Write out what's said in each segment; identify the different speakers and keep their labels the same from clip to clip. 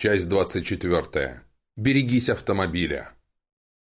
Speaker 1: Часть 24. Берегись автомобиля.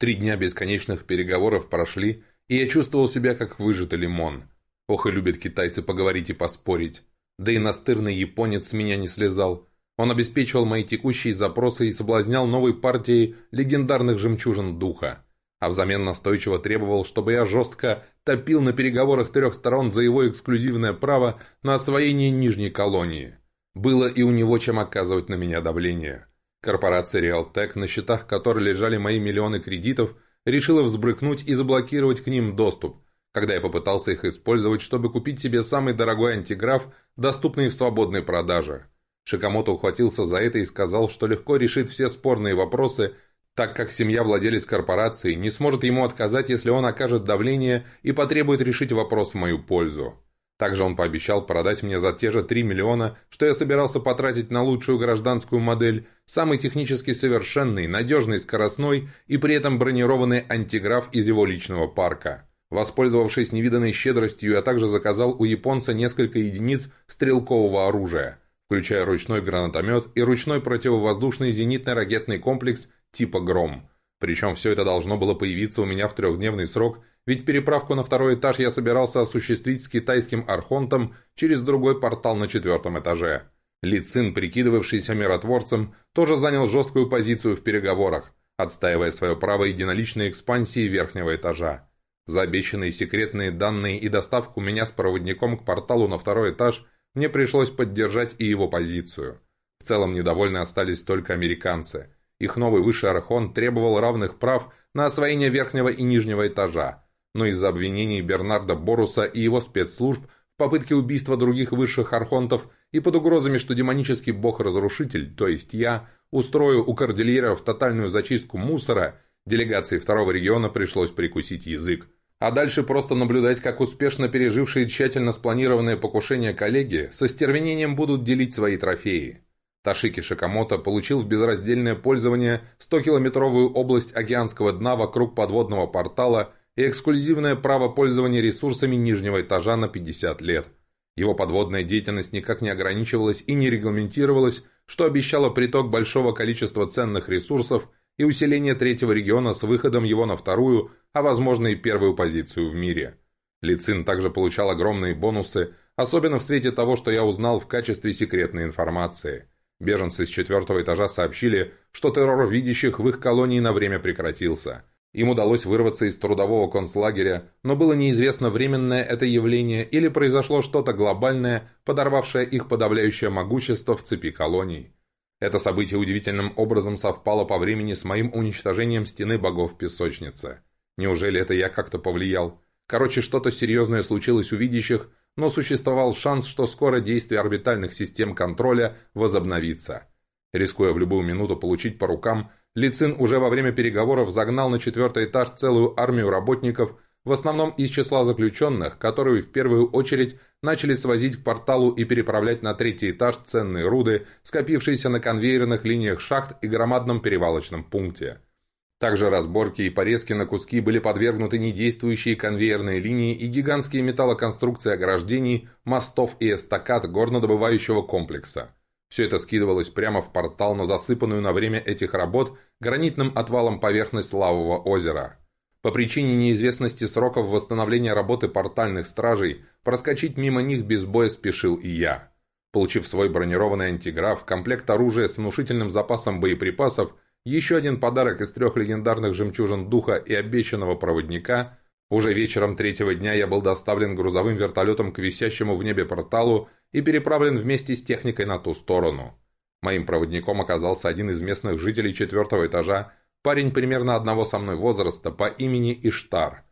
Speaker 1: Три дня бесконечных переговоров прошли, и я чувствовал себя как выжатый лимон. Ох и любят китайцы поговорить и поспорить. Да и настырный японец с меня не слезал. Он обеспечивал мои текущие запросы и соблазнял новой партией легендарных жемчужин духа. А взамен настойчиво требовал, чтобы я жестко топил на переговорах трех сторон за его эксклюзивное право на освоение нижней колонии. Было и у него чем оказывать на меня давление. Корпорация Realtek, на счетах которой лежали мои миллионы кредитов, решила взбрыкнуть и заблокировать к ним доступ, когда я попытался их использовать, чтобы купить себе самый дорогой антиграф, доступный в свободной продаже. Шикамото ухватился за это и сказал, что легко решит все спорные вопросы, так как семья владелец корпорации не сможет ему отказать, если он окажет давление и потребует решить вопрос в мою пользу. Также он пообещал продать мне за те же 3 миллиона, что я собирался потратить на лучшую гражданскую модель, самый технически совершенный, надежный, скоростной и при этом бронированный антиграф из его личного парка. Воспользовавшись невиданной щедростью, я также заказал у японца несколько единиц стрелкового оружия, включая ручной гранатомет и ручной противовоздушный зенитно ракетный комплекс типа «Гром». Причем все это должно было появиться у меня в трехдневный срок – ведь переправку на второй этаж я собирался осуществить с китайским архонтом через другой портал на четвертом этаже. Ли Цин, прикидывавшийся миротворцем, тоже занял жесткую позицию в переговорах, отстаивая свое право единоличной экспансии верхнего этажа. За обещанные секретные данные и доставку меня с проводником к порталу на второй этаж мне пришлось поддержать и его позицию. В целом недовольны остались только американцы. Их новый высший архон требовал равных прав на освоение верхнего и нижнего этажа, но из-за обвинений Бернарда Боруса и его спецслужб в попытке убийства других высших архонтов и под угрозами, что демонический бог-разрушитель, то есть я, устрою у кордильеров тотальную зачистку мусора, делегации второго региона пришлось прикусить язык. А дальше просто наблюдать, как успешно пережившие тщательно спланированное покушение коллеги со стервенением будут делить свои трофеи. Ташики Шикамото получил в безраздельное пользование 100-километровую область океанского дна вокруг подводного портала – и эксклюзивное право пользования ресурсами нижнего этажа на 50 лет. Его подводная деятельность никак не ограничивалась и не регламентировалась, что обещало приток большого количества ценных ресурсов и усиление третьего региона с выходом его на вторую, а возможно и первую позицию в мире. Лицин также получал огромные бонусы, особенно в свете того, что я узнал в качестве секретной информации. Беженцы с четвертого этажа сообщили, что террор видящих в их колонии на время прекратился – им удалось вырваться из трудового концлагеря, но было неизвестно, временное это явление или произошло что-то глобальное, подорвавшее их подавляющее могущество в цепи колоний. Это событие удивительным образом совпало по времени с моим уничтожением стены богов песочницы. Неужели это я как-то повлиял? Короче, что-то серьезное случилось у видящих, но существовал шанс, что скоро действие орбитальных систем контроля возобновится. Рискуя в любую минуту получить по рукам, Лицин уже во время переговоров загнал на четвертый этаж целую армию работников, в основном из числа заключенных, которые в первую очередь начали свозить к порталу и переправлять на третий этаж ценные руды, скопившиеся на конвейерных линиях шахт и громадном перевалочном пункте. Также разборки и порезки на куски были подвергнуты недействующие конвейерные линии и гигантские металлоконструкции ограждений, мостов и эстакад горнодобывающего комплекса. Все это скидывалось прямо в портал на засыпанную на время этих работ гранитным отвалом поверхность лавового озера. По причине неизвестности сроков восстановления работы портальных стражей, проскочить мимо них без боя спешил и я. Получив свой бронированный антиграф, комплект оружия с внушительным запасом боеприпасов, еще один подарок из трех легендарных жемчужин духа и обещанного проводника, уже вечером третьего дня я был доставлен грузовым вертолетом к висящему в небе порталу и переправлен вместе с техникой на ту сторону. Моим проводником оказался один из местных жителей четвертого этажа, парень примерно одного со мной возраста по имени Иштар.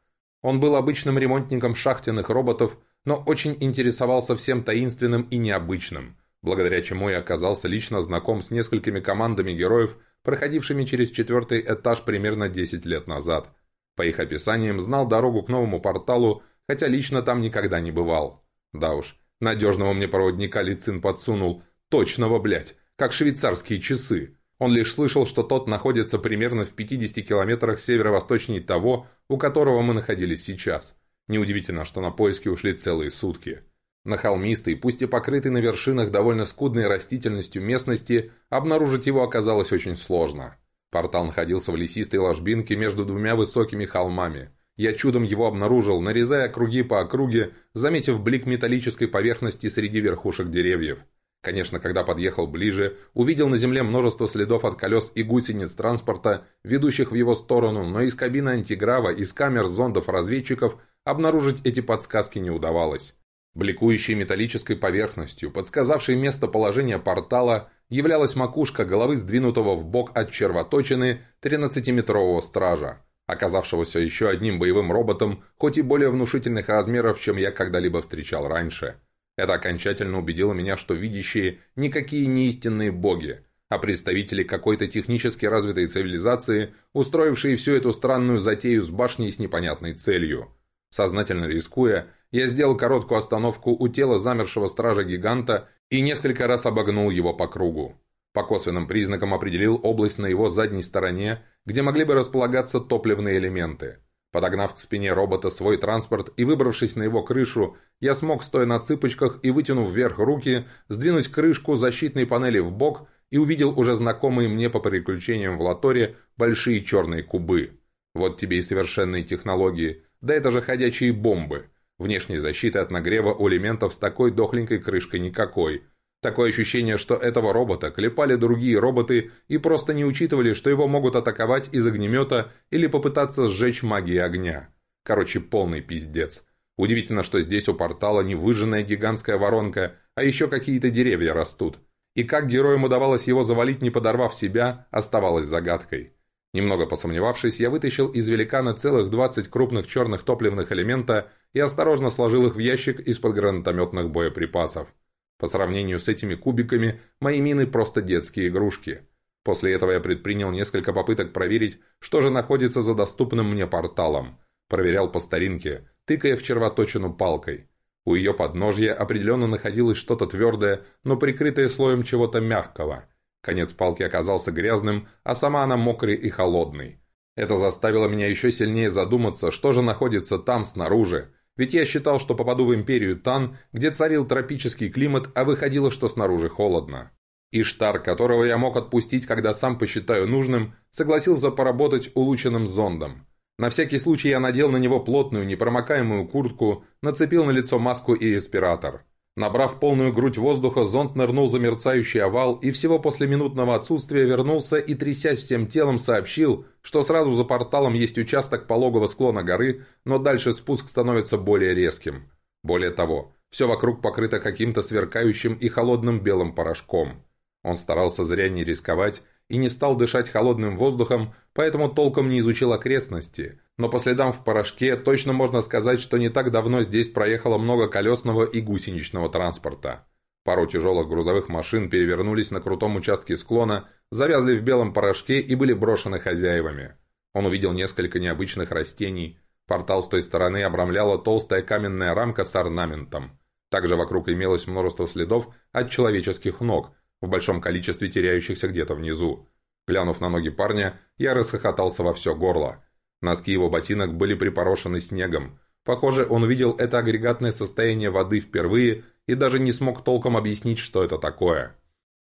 Speaker 1: Он был обычным ремонтником шахтенных роботов, но очень интересовался всем таинственным и необычным, благодаря чему я оказался лично знаком с несколькими командами героев, проходившими через четвертый этаж примерно 10 лет назад – по их описаниям, знал дорогу к новому порталу, хотя лично там никогда не бывал. Да уж, надежного мне проводника Лицин подсунул. Точного, блядь, как швейцарские часы. Он лишь слышал, что тот находится примерно в 50 километрах северо-восточнее того, у которого мы находились сейчас. Неудивительно, что на поиски ушли целые сутки. На холмистой, пусть и покрытой на вершинах довольно скудной растительностью местности, обнаружить его оказалось очень сложно. Портал находился в лесистой ложбинке между двумя высокими холмами. Я чудом его обнаружил, нарезая круги по округе, заметив блик металлической поверхности среди верхушек деревьев. Конечно, когда подъехал ближе, увидел на земле множество следов от колес и гусениц транспорта, ведущих в его сторону, но из кабины антиграва, из камер зондов разведчиков обнаружить эти подсказки не удавалось. Бликующей металлической поверхностью, подсказавшей местоположение портала, являлась макушка головы сдвинутого в бок от червоточины 13-метрового стража, оказавшегося еще одним боевым роботом, хоть и более внушительных размеров, чем я когда-либо встречал раньше. Это окончательно убедило меня, что видящие никакие не истинные боги, а представители какой-то технически развитой цивилизации, устроившие всю эту странную затею с башней с непонятной целью. Сознательно рискуя, я сделал короткую остановку у тела замершего стража-гиганта и несколько раз обогнул его по кругу. По косвенным признакам определил область на его задней стороне, где могли бы располагаться топливные элементы. Подогнав к спине робота свой транспорт и выбравшись на его крышу, я смог, стоя на цыпочках и вытянув вверх руки, сдвинуть крышку защитной панели в бок и увидел уже знакомые мне по приключениям в Латоре большие черные кубы. Вот тебе и совершенные технологии, да это же ходячие бомбы. Внешней защиты от нагрева у элементов с такой дохленькой крышкой никакой. Такое ощущение, что этого робота клепали другие роботы и просто не учитывали, что его могут атаковать из огнемета или попытаться сжечь магией огня. Короче, полный пиздец. Удивительно, что здесь у портала не выжженная гигантская воронка, а еще какие-то деревья растут. И как героям удавалось его завалить, не подорвав себя, оставалось загадкой. Немного посомневавшись, я вытащил из великана целых 20 крупных черных топливных элемента и осторожно сложил их в ящик из-под гранатометных боеприпасов. По сравнению с этими кубиками, мои мины просто детские игрушки. После этого я предпринял несколько попыток проверить, что же находится за доступным мне порталом. Проверял по старинке, тыкая в червоточину палкой. У ее подножья определенно находилось что-то твердое, но прикрытое слоем чего-то мягкого – Конец палки оказался грязным, а сама она мокрой и холодной. Это заставило меня еще сильнее задуматься, что же находится там, снаружи. Ведь я считал, что попаду в империю Тан, где царил тропический климат, а выходило, что снаружи холодно. Иштар, которого я мог отпустить, когда сам посчитаю нужным, согласился поработать улучшенным зондом. На всякий случай я надел на него плотную, непромокаемую куртку, нацепил на лицо маску и респиратор. Набрав полную грудь воздуха, зонд нырнул за мерцающий овал и всего после минутного отсутствия вернулся и, трясясь всем телом, сообщил, что сразу за порталом есть участок пологого склона горы, но дальше спуск становится более резким. Более того, все вокруг покрыто каким-то сверкающим и холодным белым порошком. Он старался зря не рисковать и не стал дышать холодным воздухом, поэтому толком не изучил окрестности. Но по следам в порошке точно можно сказать, что не так давно здесь проехало много колесного и гусеничного транспорта. Пару тяжелых грузовых машин перевернулись на крутом участке склона, завязли в белом порошке и были брошены хозяевами. Он увидел несколько необычных растений. Портал с той стороны обрамляла толстая каменная рамка с орнаментом. Также вокруг имелось множество следов от человеческих ног – в большом количестве теряющихся где-то внизу. Глянув на ноги парня, я расхохотался во все горло. Носки его ботинок были припорошены снегом. Похоже, он увидел это агрегатное состояние воды впервые и даже не смог толком объяснить, что это такое.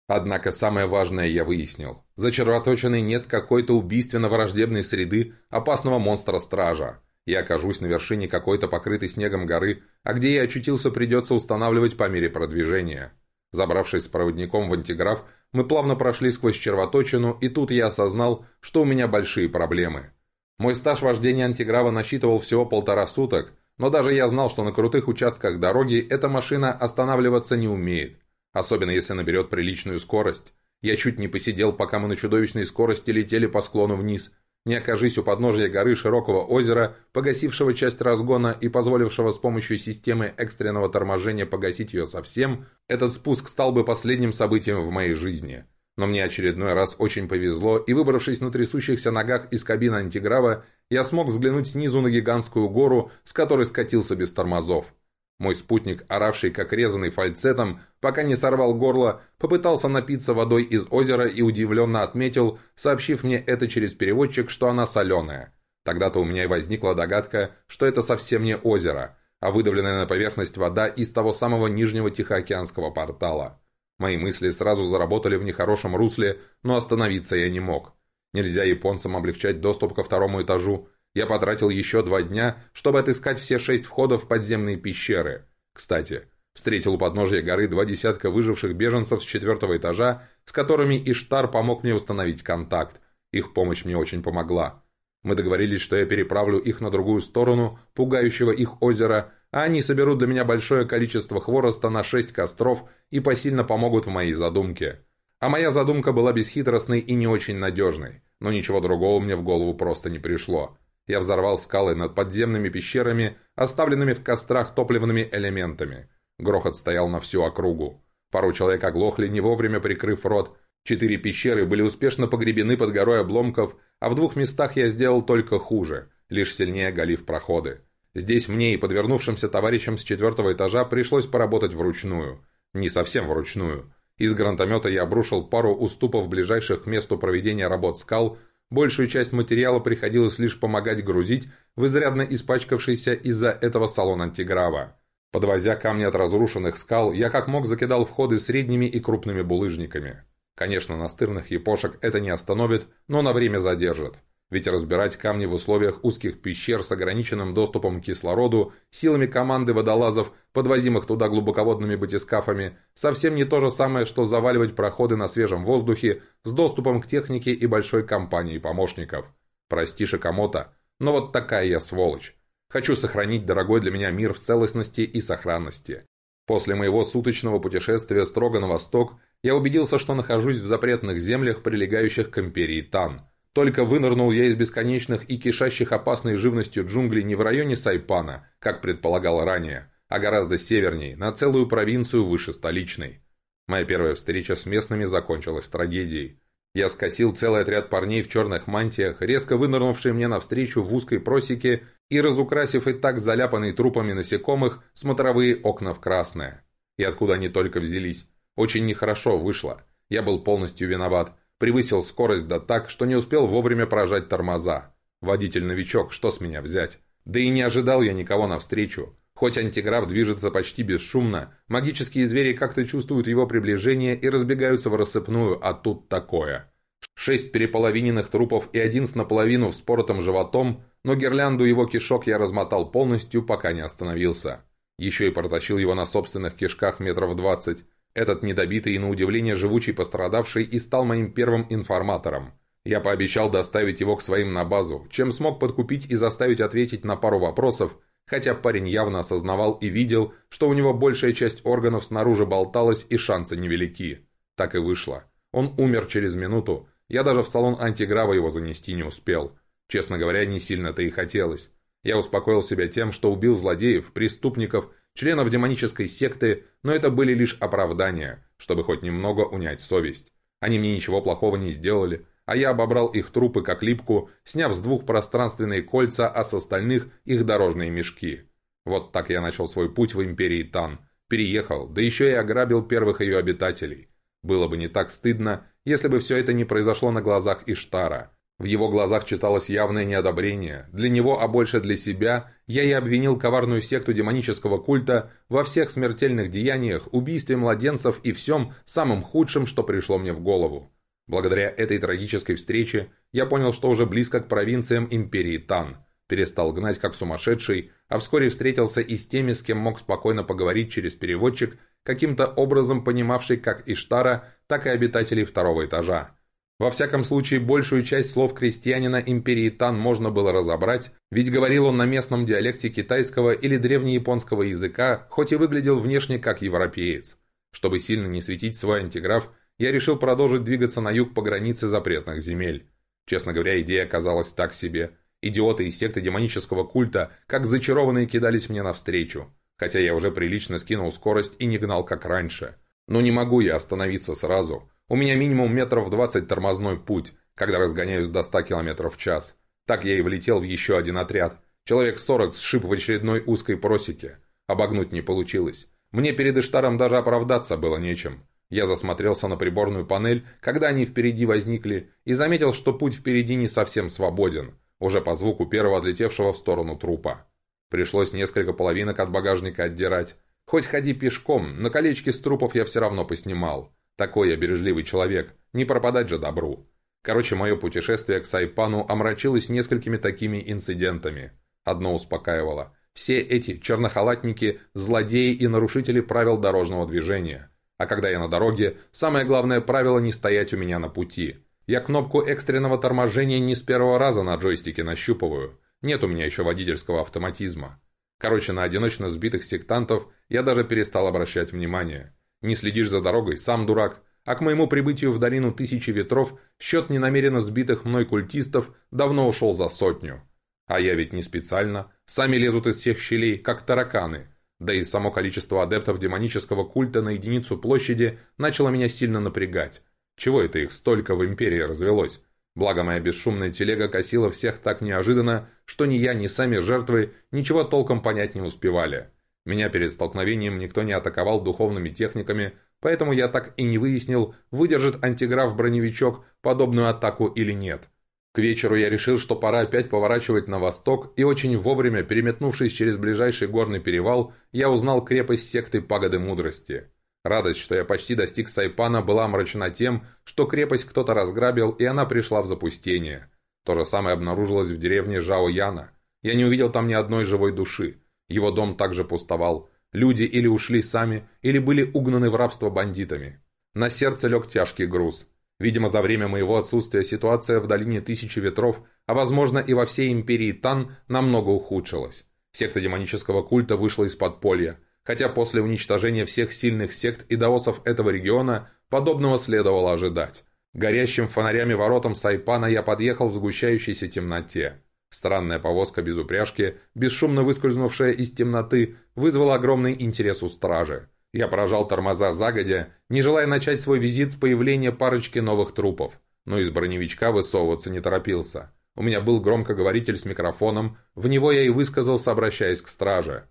Speaker 1: Однако самое важное я выяснил. За червоточиной нет какой-то убийственно-враждебной среды опасного монстра-стража. Я окажусь на вершине какой-то покрытой снегом горы, а где я очутился придется устанавливать по мере продвижения. Забравшись с проводником в антиграф, мы плавно прошли сквозь червоточину, и тут я осознал, что у меня большие проблемы. Мой стаж вождения антиграва насчитывал всего полтора суток, но даже я знал, что на крутых участках дороги эта машина останавливаться не умеет, особенно если наберет приличную скорость. Я чуть не посидел, пока мы на чудовищной скорости летели по склону вниз, не окажись у подножия горы широкого озера, погасившего часть разгона и позволившего с помощью системы экстренного торможения погасить ее совсем, этот спуск стал бы последним событием в моей жизни. Но мне очередной раз очень повезло, и выбравшись на трясущихся ногах из кабины антиграва, я смог взглянуть снизу на гигантскую гору, с которой скатился без тормозов. Мой спутник, оравший как резанный фальцетом, пока не сорвал горло, попытался напиться водой из озера и удивленно отметил, сообщив мне это через переводчик, что она соленая. Тогда-то у меня и возникла догадка, что это совсем не озеро. а выдавленная на поверхность вода из того самого нижнего Тихоокеанского портала. Мои мысли сразу заработали в нехорошем русле, но остановиться я не мог. Нельзя японцам облегчать доступ ко второму этажу. Я потратил еще два дня, чтобы отыскать все шесть входов в подземные пещеры. Кстати, встретил у подножия горы два десятка выживших беженцев с четвертого этажа, с которыми Иштар помог мне установить контакт. Их помощь мне очень помогла. Мы договорились, что я переправлю их на другую сторону, пугающего их озера, а они соберут для меня большое количество хвороста на шесть костров и посильно помогут в моей задумке. А моя задумка была бесхитростной и не очень надежной, но ничего другого мне в голову просто не пришло. Я взорвал скалы над подземными пещерами, оставленными в кострах топливными элементами. Грохот стоял на всю округу. Пару человек оглохли, не вовремя прикрыв рот. Четыре пещеры были успешно погребены под горой обломков, а в двух местах я сделал только хуже, лишь сильнее оголив проходы. Здесь мне и подвернувшимся товарищам с четвертого этажа пришлось поработать вручную. Не совсем вручную. Из гранатомета я обрушил пару уступов ближайших к месту проведения работ скал, большую часть материала приходилось лишь помогать грузить в изрядно испачкавшийся из-за этого салон антиграва. Подвозя камни от разрушенных скал, я как мог закидал входы средними и крупными булыжниками. Конечно, настырных япошек это не остановит, но на время задержит. Ведь разбирать камни в условиях узких пещер с ограниченным доступом к кислороду силами команды водолазов, подвозимых туда глубоководными батискафами, совсем не то же самое, что заваливать проходы на свежем воздухе с доступом к технике и большой компании помощников. Прости, Шикамото, но вот такая я сволочь. Хочу сохранить дорогой для меня мир в целостности и сохранности. После моего суточного путешествия строго на восток, я убедился, что нахожусь в запретных землях, прилегающих к империи Тан – только вынырнул я из бесконечных и кишащих опасной живностью джунглей не в районе Сайпана, как предполагал ранее, а гораздо севернее, на целую провинцию выше столичной. Моя первая встреча с местными закончилась трагедией. Я скосил целый отряд парней в черных мантиях, резко вынырнувшие мне навстречу в узкой просеке и разукрасив и так заляпанные трупами насекомых смотровые окна в красное. И откуда они только взялись. Очень нехорошо вышло. Я был полностью виноват. Превысил скорость да так, что не успел вовремя прожать тормоза. Водитель-новичок, что с меня взять? Да и не ожидал я никого навстречу. Хоть антиграф движется почти бесшумно, магические звери как-то чувствуют его приближение и разбегаются в рассыпную, а тут такое. Шесть переполовиненных трупов и один с наполовину вспоротым животом, но гирлянду его кишок я размотал полностью, пока не остановился. Еще и протащил его на собственных кишках метров двадцать. Этот недобитый и на удивление живучий пострадавший и стал моим первым информатором. Я пообещал доставить его к своим на базу, чем смог подкупить и заставить ответить на пару вопросов, хотя парень явно осознавал и видел, что у него большая часть органов снаружи болталась и шансы невелики. Так и вышло. Он умер через минуту, я даже в салон антиграва его занести не успел. Честно говоря, не сильно-то и хотелось. Я успокоил себя тем, что убил злодеев, преступников членов демонической секты, но это были лишь оправдания, чтобы хоть немного унять совесть. Они мне ничего плохого не сделали, а я обобрал их трупы как липку, сняв с двух пространственные кольца, а с остальных их дорожные мешки. Вот так я начал свой путь в империи Тан. Переехал, да еще и ограбил первых ее обитателей. Было бы не так стыдно, если бы все это не произошло на глазах Иштара. В его глазах читалось явное неодобрение. Для него, а больше для себя, я и обвинил коварную секту демонического культа во всех смертельных деяниях, убийстве младенцев и всем самым худшем, что пришло мне в голову. Благодаря этой трагической встрече я понял, что уже близко к провинциям империи Тан. Перестал гнать как сумасшедший, а вскоре встретился и с теми, с кем мог спокойно поговорить через переводчик, каким-то образом понимавший как Иштара, так и обитателей второго этажа. Во всяком случае, большую часть слов крестьянина империи Тан можно было разобрать, ведь говорил он на местном диалекте китайского или древнеяпонского языка, хоть и выглядел внешне как европеец. Чтобы сильно не светить свой антиграф, я решил продолжить двигаться на юг по границе запретных земель. Честно говоря, идея оказалась так себе. Идиоты из секты демонического культа, как зачарованные, кидались мне навстречу. Хотя я уже прилично скинул скорость и не гнал, как раньше. Но не могу я остановиться сразу. У меня минимум метров 20 тормозной путь, когда разгоняюсь до 100 км в час. Так я и влетел в еще один отряд. Человек 40 сшиб в очередной узкой просеке. Обогнуть не получилось. Мне перед Иштаром даже оправдаться было нечем. Я засмотрелся на приборную панель, когда они впереди возникли, и заметил, что путь впереди не совсем свободен, уже по звуку первого отлетевшего в сторону трупа. Пришлось несколько половинок от багажника отдирать. Хоть ходи пешком, на колечки с трупов я все равно поснимал. Такой я бережливый человек, не пропадать же добру. Короче, мое путешествие к Сайпану омрачилось несколькими такими инцидентами. Одно успокаивало. Все эти чернохалатники – злодеи и нарушители правил дорожного движения. А когда я на дороге, самое главное правило не стоять у меня на пути. Я кнопку экстренного торможения не с первого раза на джойстике нащупываю. Нет у меня еще водительского автоматизма. Короче, на одиночно сбитых сектантов я даже перестал обращать внимание. Не следишь за дорогой, сам дурак. А к моему прибытию в долину Тысячи Ветров счет ненамеренно сбитых мной культистов давно ушел за сотню. А я ведь не специально. Сами лезут из всех щелей, как тараканы. Да и само количество адептов демонического культа на единицу площади начало меня сильно напрягать. Чего это их столько в Империи развелось? Благо моя бесшумная телега косила всех так неожиданно, что ни я, ни сами жертвы ничего толком понять не успевали. Меня перед столкновением никто не атаковал духовными техниками, поэтому я так и не выяснил, выдержит антиграф-броневичок подобную атаку или нет. К вечеру я решил, что пора опять поворачивать на восток, и очень вовремя, переметнувшись через ближайший горный перевал, я узнал крепость секты Пагоды Мудрости. Радость, что я почти достиг Сайпана, была омрачена тем, что крепость кто-то разграбил, и она пришла в запустение. То же самое обнаружилось в деревне Жао Яна. Я не увидел там ни одной живой души. Его дом также пустовал. Люди или ушли сами, или были угнаны в рабство бандитами. На сердце лег тяжкий груз. Видимо, за время моего отсутствия ситуация в долине Тысячи Ветров, а возможно и во всей империи Тан, намного ухудшилась. Секта демонического культа вышла из подполья, хотя после уничтожения всех сильных сект и даосов этого региона подобного следовало ожидать. Горящим фонарями воротам Сайпана я подъехал в сгущающейся темноте. Странная повозка без упряжки, бесшумно выскользнувшая из темноты, вызвала огромный интерес у стражи. Я поражал тормоза загодя, не желая начать свой визит с появления парочки новых трупов, но из броневичка высовываться не торопился. У меня был громкоговоритель с микрофоном, в него я и высказался, обращаясь к страже.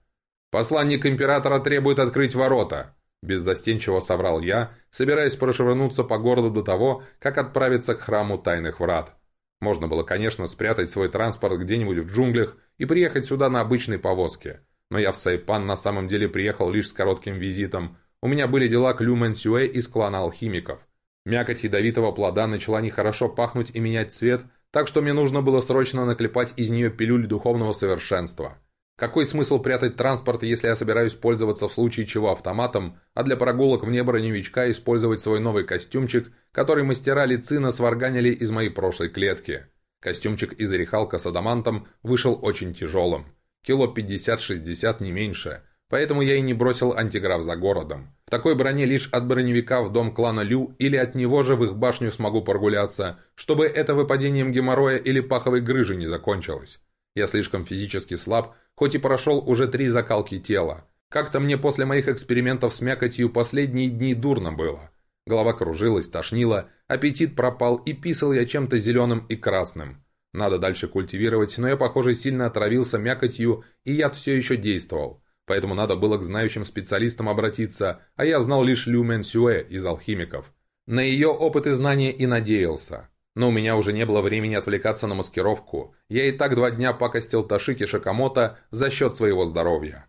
Speaker 1: «Посланник императора требует открыть ворота», – беззастенчиво соврал я, собираясь прошвырнуться по городу до того, как отправиться к храму Тайных Врат. Можно было, конечно, спрятать свой транспорт где-нибудь в джунглях и приехать сюда на обычной повозке – но я в Сайпан на самом деле приехал лишь с коротким визитом. У меня были дела к Лю Мэнсюэ из клана алхимиков. Мякоть ядовитого плода начала нехорошо пахнуть и менять цвет, так что мне нужно было срочно наклепать из нее пилюль духовного совершенства. Какой смысл прятать транспорт, если я собираюсь пользоваться в случае чего автоматом, а для прогулок вне броневичка использовать свой новый костюмчик, который мастера Лицина сварганили из моей прошлой клетки? Костюмчик из орехалка с адамантом вышел очень тяжелым. Кило 50-60 не меньше. Поэтому я и не бросил антиграф за городом. В такой броне лишь от броневика в дом клана Лю или от него же в их башню смогу прогуляться, чтобы это выпадением геморроя или паховой грыжи не закончилось. Я слишком физически слаб, хоть и прошел уже три закалки тела. Как-то мне после моих экспериментов с мякотью последние дни дурно было. Голова кружилась, тошнила, аппетит пропал и писал я чем-то зеленым и красным. Надо дальше культивировать, но я, похоже, сильно отравился мякотью, и яд все еще действовал. Поэтому надо было к знающим специалистам обратиться, а я знал лишь Лю Мэн Сюэ из алхимиков. На ее опыт и знания и надеялся. Но у меня уже не было времени отвлекаться на маскировку. Я и так два дня пакостил Ташики Шакамото за счет своего здоровья.